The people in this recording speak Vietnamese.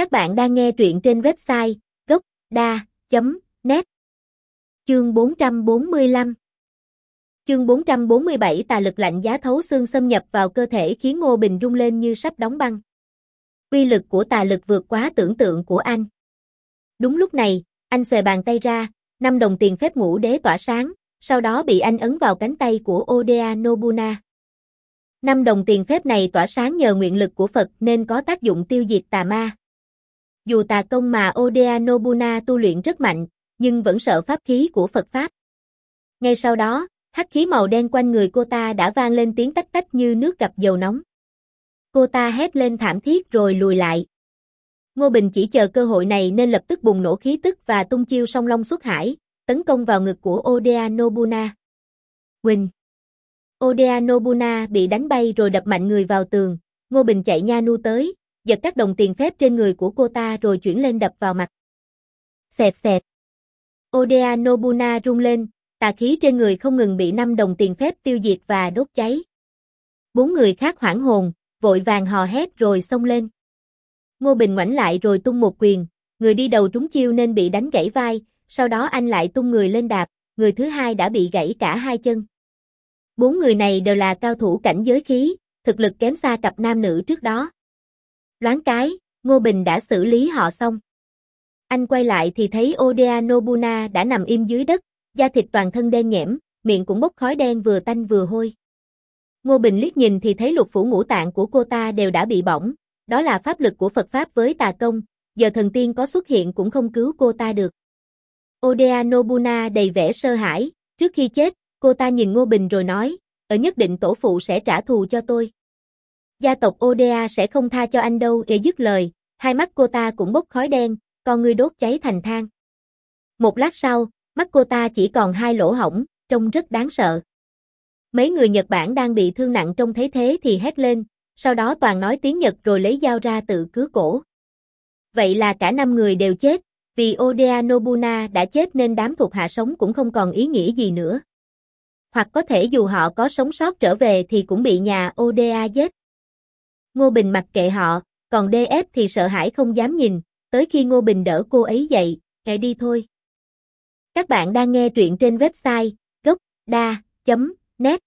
Các bạn đang nghe truyện trên website gốc.da.net Chương 445 Chương 447 tà lực lạnh giá thấu xương xâm nhập vào cơ thể khiến Ngô Bình rung lên như sắp đóng băng. Quy lực của tà lực vượt quá tưởng tượng của anh. Đúng lúc này, anh xòe bàn tay ra, năm đồng tiền phép ngũ đế tỏa sáng, sau đó bị anh ấn vào cánh tay của Oda Nobuna. Năm đồng tiền phép này tỏa sáng nhờ nguyện lực của Phật nên có tác dụng tiêu diệt tà ma. Dù tà công mà Oda Nobuna tu luyện rất mạnh, nhưng vẫn sợ pháp khí của Phật Pháp. Ngay sau đó, hắc khí màu đen quanh người cô ta đã vang lên tiếng tách tách như nước gặp dầu nóng. Cô ta hét lên thảm thiết rồi lùi lại. Ngô Bình chỉ chờ cơ hội này nên lập tức bùng nổ khí tức và tung chiêu song long xuất hải, tấn công vào ngực của Oda Nobuna. Quỳnh Oda Nobuna bị đánh bay rồi đập mạnh người vào tường, Ngô Bình chạy nha nu tới, giật các đồng tiền phép trên người của cô ta rồi chuyển lên đập vào mặt. Xẹt xẹt. Oda Nobuna rung lên, tà khí trên người không ngừng bị năm đồng tiền phép tiêu diệt và đốt cháy. Bốn người khác hoảng hồn, vội vàng hò hét rồi xông lên. Ngô Bình ngoảnh lại rồi tung một quyền, người đi đầu trúng chiêu nên bị đánh gãy vai, sau đó anh lại tung người lên đạp, người thứ hai đã bị gãy cả hai chân. Bốn người này đều là cao thủ cảnh giới khí, thực lực kém xa cặp nam nữ trước đó. Loáng cái, Ngô Bình đã xử lý họ xong. Anh quay lại thì thấy Oda Nobuna đã nằm im dưới đất, da thịt toàn thân đen nhẽm, miệng cũng bốc khói đen vừa tanh vừa hôi. Ngô Bình liếc nhìn thì thấy lục phủ ngũ tạng của cô ta đều đã bị bỏng, đó là pháp lực của Phật Pháp với tà công, giờ thần tiên có xuất hiện cũng không cứu cô ta được. Oda Nobuna đầy vẻ sơ hãi, trước khi chết, cô ta nhìn Ngô Bình rồi nói, ở nhất định tổ phụ sẽ trả thù cho tôi. Gia tộc Oda sẽ không tha cho anh đâu, để dứt lời, hai mắt cô ta cũng bốc khói đen, con ngươi đốt cháy thành than. Một lát sau, mắt cô ta chỉ còn hai lỗ hổng, trông rất đáng sợ. Mấy người Nhật Bản đang bị thương nặng trông thấy thế thì hét lên, sau đó toàn nói tiếng Nhật rồi lấy dao ra tự cứ cổ. Vậy là cả năm người đều chết, vì Oda Nobuna đã chết nên đám thuộc hạ sống cũng không còn ý nghĩa gì nữa. Hoặc có thể dù họ có sống sót trở về thì cũng bị nhà Oda giết. Ngô Bình mặc kệ họ, còn DF thì sợ hãi không dám nhìn, tới khi Ngô Bình đỡ cô ấy dậy, kệ đi thôi. Các bạn đang nghe truyện trên website gocda.net